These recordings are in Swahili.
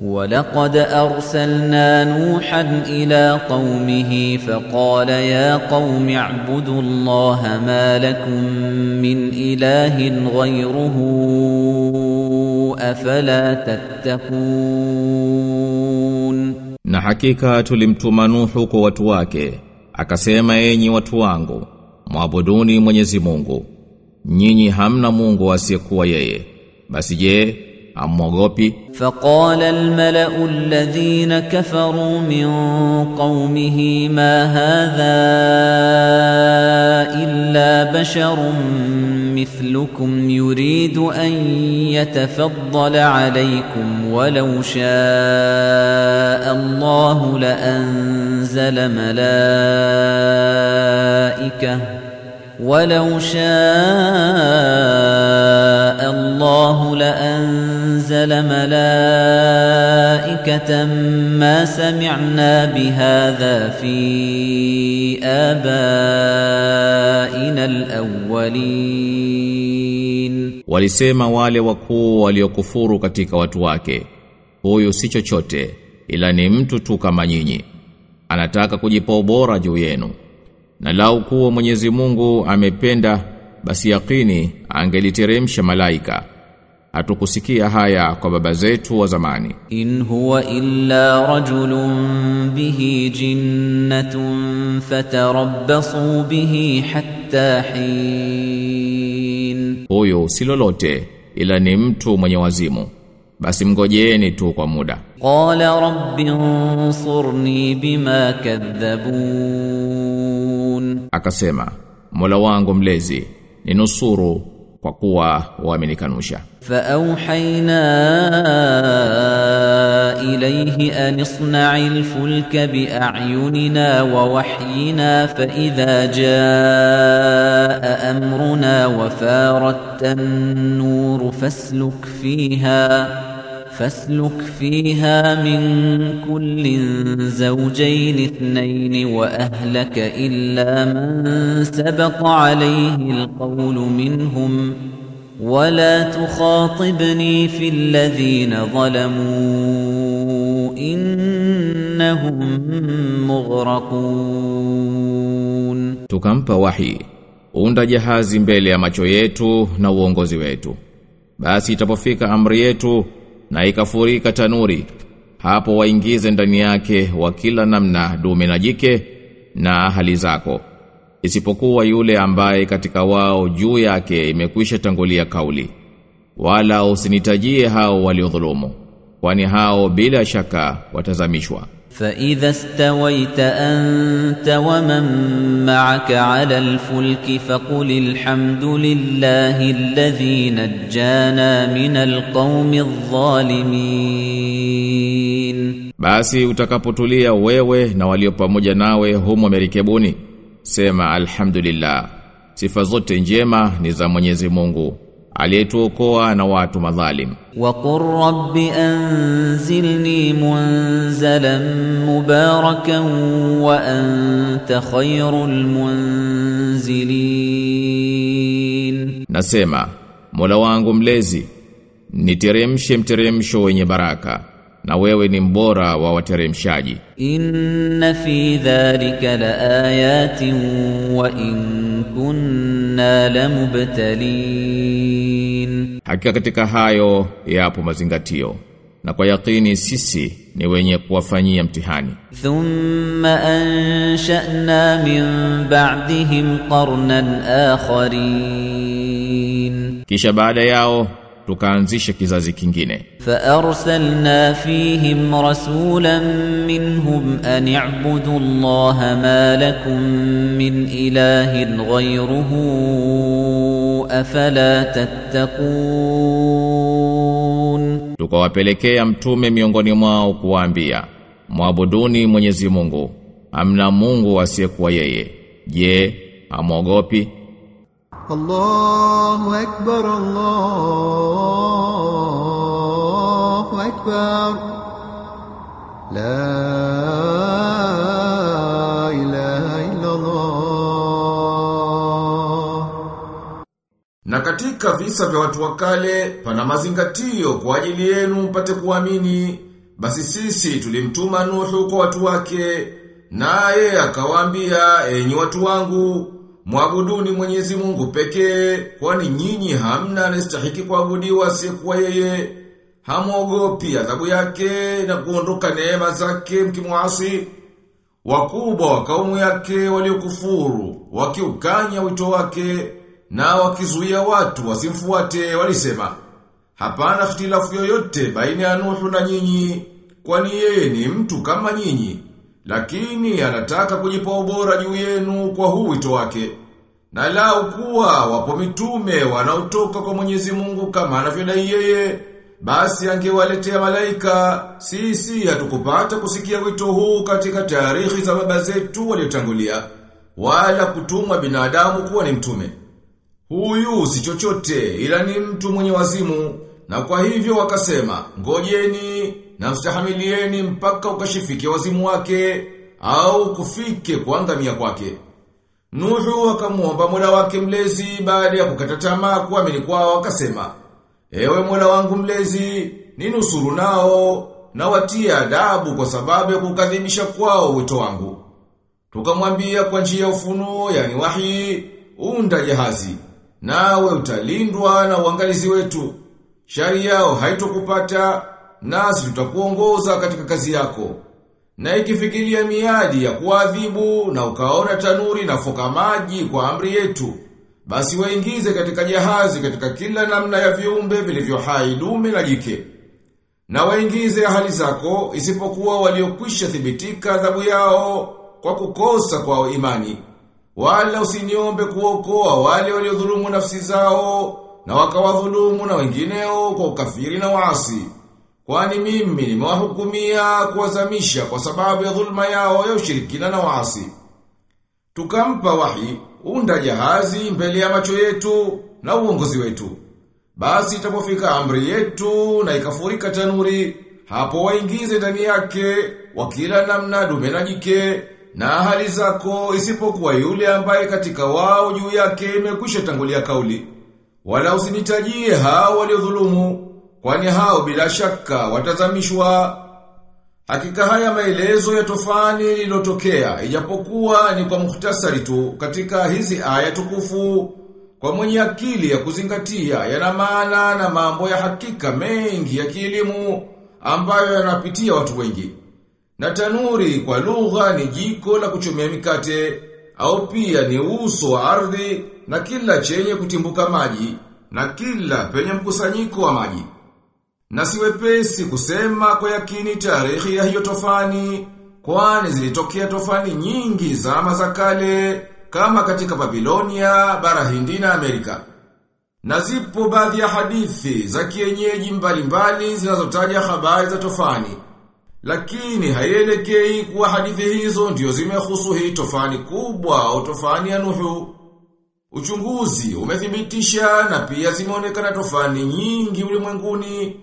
ولقد أرسلنا نوحا إلى قومه فقال يا قوم اعبدوا الله ما لكم من إله غيره أفلا تتقون Na hakika tulimtuma Nuhu kwa watu wake, akasema enyi watu wangu, mwabuduni Mwenyezi Mungu. Nyinyi hamna Mungu asiyekuwa yeye. Basi je, amwogopi? فقال الملأ الذين كفروا من قومه ما هذا إلا بشر مثلكم يريد أن يتفضل عليكم ولو شاء الله لأنزل ملائكة ولو شاء الله لأنزل ملائكة ما سمعنا بهذا في آبائنا الأولين Walisema wale wakuu waliokufuru katika watu wake, huyu si chochote ila ni mtu tu kama nyinyi. Anataka kujipa ubora juu yenu. na lau kuwa Mwenyezi Mungu amependa basi yakini angeliteremsha malaika. Hatukusikia haya kwa baba zetu wa zamani. In huwa illa rajulun bihi jinnatun fatarabbasu bihi hatta hin. Huyo si lolote ila ni mtu mwenye wazimu. Basi mngojeeni tu kwa muda. Qala rabbi ansurni bima kadhabun. Akasema, Mola wangu mlezi, ninusuru kwa kuwa wamenikanusha. فأوحينا إليه أن اصنع الفلك بأعيننا ووحينا فإذا جاء أمرنا وفارت النور فاسلك فيها فاسلك فيها من كل زوجين اثنين وأهلك إلا من سبق عليه القول منهم ولا تخاطبني في الذين ظلموا إنهم مغرقون Tukampa wahi, unda jahazi mbele ya macho yetu na uongozi wetu. Basi itapofika amri yetu na ikafurika tanuri, hapo waingize ndani yake wa kila namna dume na jike na hali zako. Isipokuwa yule ambaye katika wao juu yake imekwisha tangulia kauli. Wala usinitajie hao waliodhulumu, kwani hao bila shaka watazamishwa. فإذا استويت أنت ومن معك على الفلك فقل الحمد لله الذي نجانا من القوم الظالمين Basi utakapotulia wewe na walio pamoja nawe humo merikebuni, sema alhamdulillah. Sifa zote njema ni za Mwenyezi Mungu, aliyetuokoa na watu madhalim. Wa qur rabbi anzilni munzalan mubarakan wa anta khayrul munzilin, nasema Mola wangu mlezi niteremshe mteremsho wenye baraka na wewe ni mbora wa wateremshaji. Inna fi dhalika laayatin wa in kunna lamubtalin, hakika katika hayo yapo mazingatio na kwa yakini sisi ni wenye kuwafanyia mtihani. Thumma ansha'na min ba'dihim qarnan akharin, kisha baada yao tukaanzishe kizazi kingine. Fa arsalna fihim rasulan minhum an i'budu allaha ma lakum min ilahin ghayruhu afala tattaqun. Tukawapelekea mtume miongoni mwao kuwaambia mwabuduni Mwenyezi Mungu amna Mungu asiyekuwa yeye. Je amwogopi الله أكبر الله أكبر لا إله إلا الله Na katika visa vya watu wa kale pana mazingatio kwa ajili yenu mpate kuamini Basi sisi tulimtuma Nuhu kwa watu wake, naye akawaambia, enyi watu wangu, mwabuduni Mwenyezi Mungu pekee, kwani nyinyi hamna anastahiki kuabudiwa asiyekuwa yeye. Hamwogopi adhabu yake na kuondoka neema zake mkimwasi. Wakubwa wa kaumu yake waliokufuru, wakiukanya wito wake na wakizuia watu wasimfuate walisema, hapana ikhtilafu yoyote baina ya Nuhu na nyinyi, kwani yeye ni mtu kama nyinyi, lakini anataka kujipa ubora juu yenu kwa huu wito wake. Na lau kuwa wapo mitume wanaotoka kwa Mwenyezi Mungu kama anavyodai yeye, basi angewaletea malaika. Sisi hatukupata kusikia wito huu katika taarikhi za baba zetu waliotangulia, wala kutumwa binadamu kuwa ni mtume. Huyu si chochote ila ni mtu mwenye wazimu na kwa hivyo wakasema ngojeni na mstahamilieni mpaka ukashifike wazimu wake au kufike kuangamia kwake. Nuhu akamuomba Mola wake mlezi baada ya kukata tamaa kuamini kwao akasema Ewe Mola wangu mlezi ninusuru nao na watia adabu kwa sababu ya kukadhibisha kwao wito wangu. Tukamwambia kwa njia ya ufunuo yani wahi unda jahazi nawe utalindwa na uangalizi wetu. Shari yao haitokupata nasi tutakuongoza katika kazi yako. Na ikifikiria miadi ya kuadhibu na ukaona tanuri na foka maji kwa amri yetu, basi waingize katika jahazi katika kila namna ya viumbe vilivyo hai dume na jike. Na waingize ahali zako isipokuwa waliokwisha thibitika adhabu yao kwa kukosa kwa imani. Wala usiniombe kuokoa wale waliodhulumu nafsi zao na wakawadhulumu na wengineo kwa ukafiri na waasi. Kwani mimi nimewahukumia kuwazamisha kwa sababu ya dhulma yao ya ushirikina na waasi. Tukampa wahi unda jahazi mbele ya macho yetu na uongozi wetu. Basi itapofika amri yetu na ikafurika tanuri, hapo waingize ndani yake wakila namna dume na jike na hali zako isipokuwa yule ambaye katika wao juu yake imekwisha tangulia kauli. Wala usinitajie hao waliodhulumu, kwani hao bila shaka watazamishwa. Hakika haya maelezo ya tofani lilotokea, ijapokuwa ni kwa muhtasari tu katika hizi aya tukufu, kwa mwenye akili ya kuzingatia yana maana na mambo ya hakika mengi ya kielimu ambayo yanapitia watu wengi. Na tanuri kwa lugha ni jiko la kuchomea mikate, au pia ni uso wa ardhi na kila chenye kutimbuka maji, na kila penye mkusanyiko wa maji. Na siwepesi kusema kwa yakini tarehe ya hiyo tofani, kwani zilitokea tofani nyingi zama za kale, kama katika Babilonia, bara hindi na Amerika. Na zipo baadhi ya hadithi za kienyeji mbalimbali zinazotaja habari za tofani. Lakini haielekei kuwa hadithi hizo ndio zimehusu hii tofani kubwa au tofani ya Nuhu. Uchunguzi umethibitisha na pia zimeonekana tofani nyingi ulimwenguni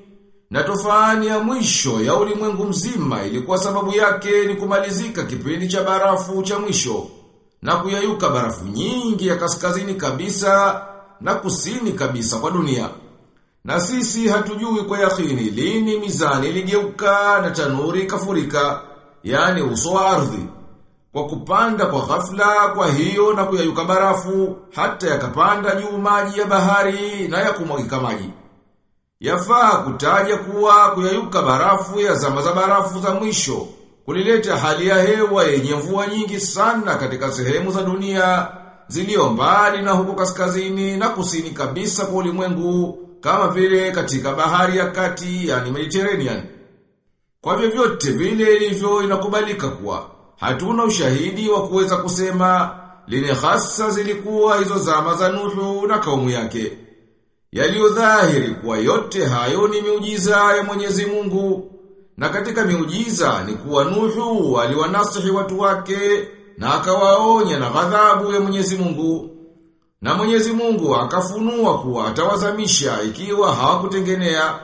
na tofani ya mwisho ya ulimwengu mzima ilikuwa sababu yake ni kumalizika kipindi cha barafu cha mwisho na kuyayuka barafu nyingi ya kaskazini kabisa na kusini kabisa kwa dunia. Na sisi hatujui kwa yakini lini mizani iligeuka na tanuri kafurika, yani uso wa ardhi. Kwa kupanda kwa ghafla kwa hiyo na kuyayuka barafu, hata yakapanda juu maji ya bahari na yakumwagika maji. Yafaa kutaja kuwa kuyayuka barafu ya zama za barafu za mwisho, kulileta hali ya hewa yenye mvua nyingi sana katika sehemu za dunia, zilio mbali na huko kaskazini na kusini kabisa kwa ulimwengu, kama vile katika bahari ya kati, yani Mediterranean. Kwa vyovyote vile ilivyo inakubalika kuwa, hatuna ushahidi wa kuweza kusema, lini hasa zilikuwa hizo zama za Nuhu na kaumu yake. Yaliyodhahiri kuwa yote hayo ni miujiza ya Mwenyezi Mungu. Na katika miujiza ni kuwa Nuhu aliwanasihi watu wake na akawaonya na ghadhabu ya Mwenyezi Mungu. Na Mwenyezi Mungu akafunua kuwa atawazamisha ikiwa hawakutengenea.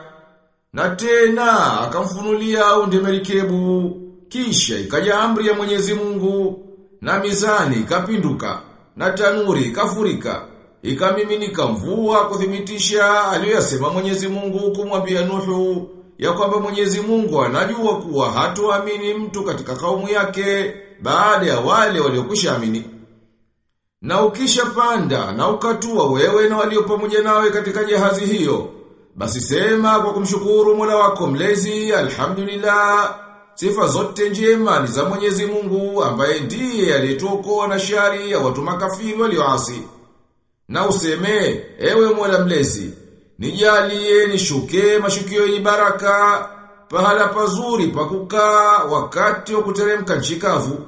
Na tena akamfunulia unde merikebu. Kisha ikaja amri ya Mwenyezi Mungu na mizani ikapinduka na tanuri ikafurika. Ikamiminika mvua kuthibitisha aliyosema Mwenyezi Mungu kumwambia Nuhu ya kwamba Mwenyezi Mungu anajua kuwa hatuamini mtu katika kaumu yake baada ya wale waliokwisha amini. Na ukisha panda na ukatua wewe na walio pamoja nawe katika jahazi hiyo, basi sema kwa kumshukuru Mola wako mlezi, alhamdulillah. Sifa zote njema ni za Mwenyezi Mungu ambaye ndiye aliyetuokoa na shari ya watu makafiri walioasi. Na useme, ewe Mola mlezi, nijalie nishuke mashukio yenye baraka, pahala pazuri pa kukaa wakati wa kuteremka nchi kavu.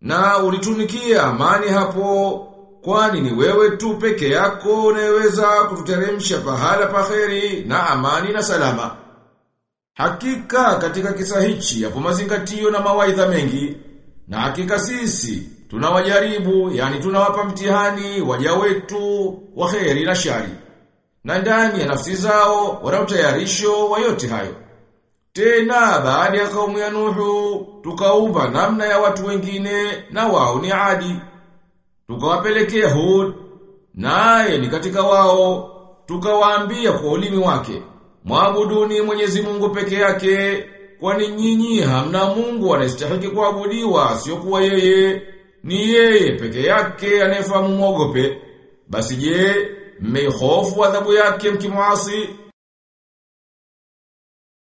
Na ulitunikia amani hapo, kwani ni wewe tu peke yako unayeweza kututeremsha pahala paheri na amani na salama. Hakika katika kisa hichi yapo mazingatio na mawaidha mengi, na hakika sisi tunawajaribu, yani tunawapa mtihani waja wetu wa kheri na shari. Na ndani ya nafsi zao wana utayarisho wa yote hayo. Tena baada ya kaumu ya Nuhu tukaumba namna ya watu wengine na wao ni Adi. Tukawapelekea Hud naye ni katika wao tukawaambia kwa ulimi wake Mwabuduni Mwenyezi Mungu peke yake kwani nyinyi hamna Mungu anayestahili kuabudiwa sio yeye ni yeye peke yake anayefahamu mwogope. Basi je mmehofu adhabu yake mkimwasi